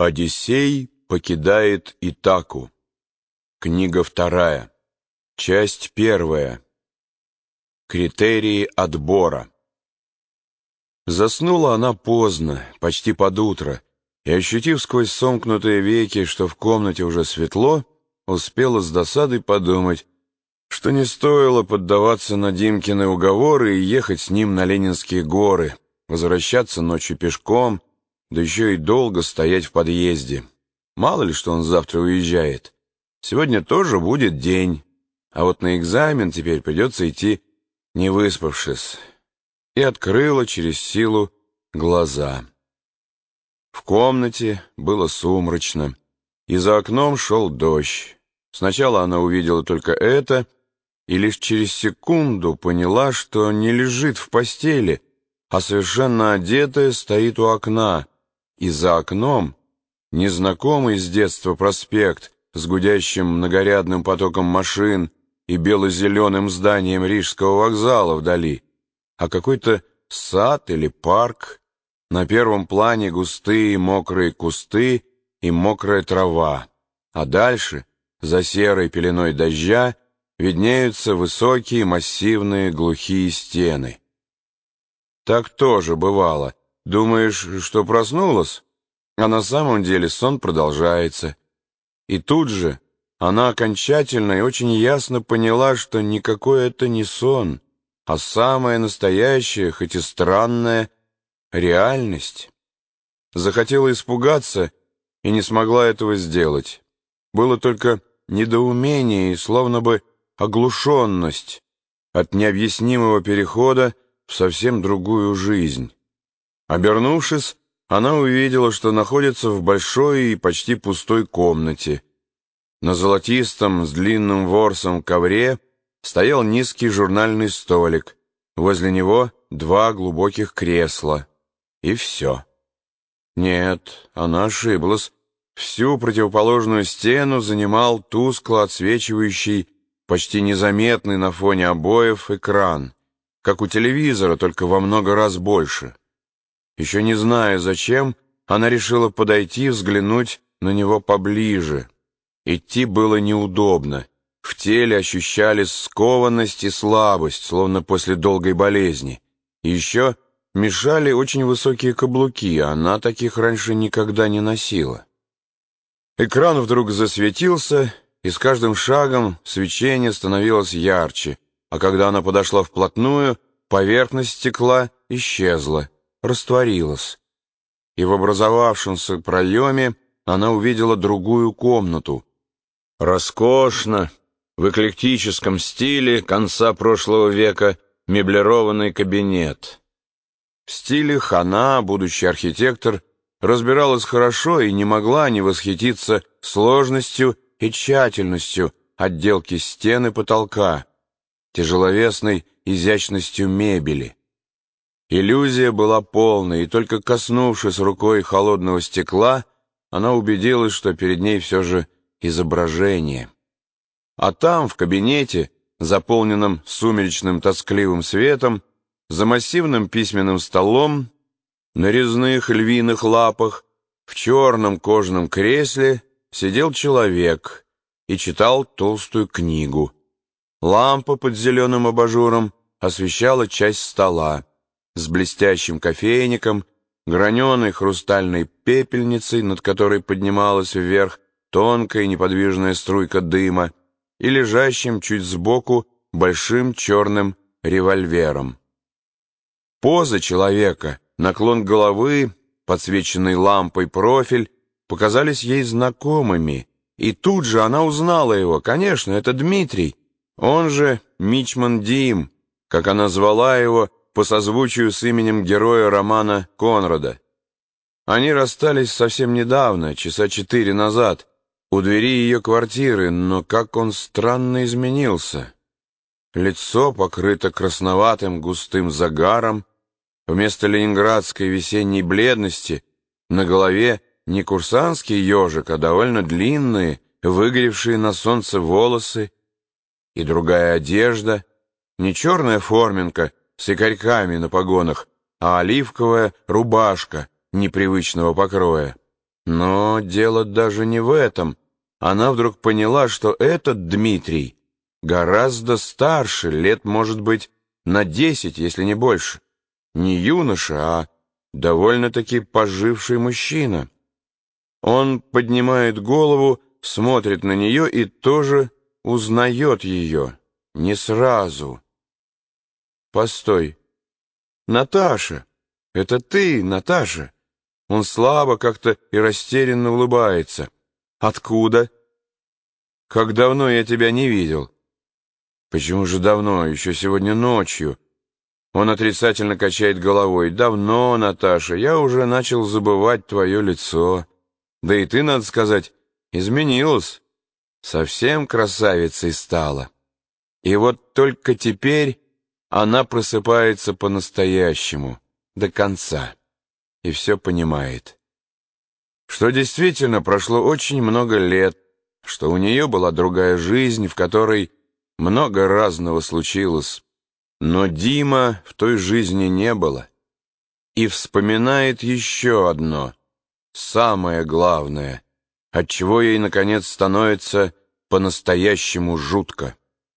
Одиссей покидает Итаку. Книга вторая. Часть первая. Критерии отбора. Заснула она поздно, почти под утро, и, ощутив сквозь сомкнутые веки, что в комнате уже светло, успела с досадой подумать, что не стоило поддаваться на Димкины уговоры и ехать с ним на Ленинские горы, возвращаться ночью пешком — да еще и долго стоять в подъезде. Мало ли, что он завтра уезжает. Сегодня тоже будет день, а вот на экзамен теперь придется идти, не выспавшись. И открыла через силу глаза. В комнате было сумрачно, и за окном шел дождь. Сначала она увидела только это, и лишь через секунду поняла, что не лежит в постели, а совершенно одетая стоит у окна, и за окном незнакомый с детства проспект с гудящим многорядным потоком машин и бело-зеленым зданием Рижского вокзала вдали, а какой-то сад или парк, на первом плане густые мокрые кусты и мокрая трава, а дальше, за серой пеленой дождя, виднеются высокие массивные глухие стены. Так тоже бывало, Думаешь, что проснулась? А на самом деле сон продолжается. И тут же она окончательно и очень ясно поняла, что никакой это не сон, а самая настоящая, хоть и странная, реальность. Захотела испугаться и не смогла этого сделать. Было только недоумение и словно бы оглушенность от необъяснимого перехода в совсем другую жизнь. Обернувшись, она увидела, что находится в большой и почти пустой комнате. На золотистом с длинным ворсом ковре стоял низкий журнальный столик. Возле него два глубоких кресла. И все. Нет, она ошиблась. Всю противоположную стену занимал тускло отсвечивающий, почти незаметный на фоне обоев экран, как у телевизора, только во много раз больше. Еще не зная зачем, она решила подойти взглянуть на него поближе. Идти было неудобно. В теле ощущались скованность и слабость, словно после долгой болезни. И еще мешали очень высокие каблуки, а она таких раньше никогда не носила. Экран вдруг засветился, и с каждым шагом свечение становилось ярче, а когда она подошла вплотную, поверхность стекла исчезла растворилась, и в образовавшемся проеме она увидела другую комнату. Роскошно, в эклектическом стиле конца прошлого века меблированный кабинет. В стиле Хана, будущий архитектор, разбиралась хорошо и не могла не восхититься сложностью и тщательностью отделки стен и потолка, тяжеловесной изящностью мебели. Иллюзия была полной, и только коснувшись рукой холодного стекла, она убедилась, что перед ней все же изображение. А там, в кабинете, заполненном сумеречным тоскливым светом, за массивным письменным столом, на резных львиных лапах, в черном кожаном кресле сидел человек и читал толстую книгу. Лампа под зеленым абажуром освещала часть стола с блестящим кофейником, граненой хрустальной пепельницей, над которой поднималась вверх тонкая неподвижная струйка дыма, и лежащим чуть сбоку большим черным револьвером. Поза человека, наклон головы, подсвеченный лампой профиль, показались ей знакомыми, и тут же она узнала его. Конечно, это Дмитрий, он же Мичман Дим, как она звала его, по созвучию с именем героя романа Конрада. Они расстались совсем недавно, часа четыре назад, у двери ее квартиры, но как он странно изменился. Лицо покрыто красноватым густым загаром, вместо ленинградской весенней бледности на голове не курсантский ежик, а довольно длинные, выгоревшие на солнце волосы и другая одежда, не черная форменка, с якорьками на погонах, а оливковая рубашка непривычного покроя. Но дело даже не в этом. Она вдруг поняла, что этот Дмитрий гораздо старше, лет, может быть, на десять, если не больше. Не юноша, а довольно-таки поживший мужчина. Он поднимает голову, смотрит на нее и тоже узнает ее. Не сразу. Постой. Наташа, это ты, Наташа. Он слабо как-то и растерянно улыбается. Откуда? Как давно я тебя не видел? Почему же давно? Еще сегодня ночью. Он отрицательно качает головой. «Давно, Наташа, я уже начал забывать твое лицо. Да и ты, надо сказать, изменилась. Совсем красавицей стала. И вот только теперь она просыпается по-настоящему, до конца, и все понимает. Что действительно прошло очень много лет, что у нее была другая жизнь, в которой много разного случилось, но Дима в той жизни не было. И вспоминает еще одно, самое главное, отчего ей, наконец, становится по-настоящему жутко.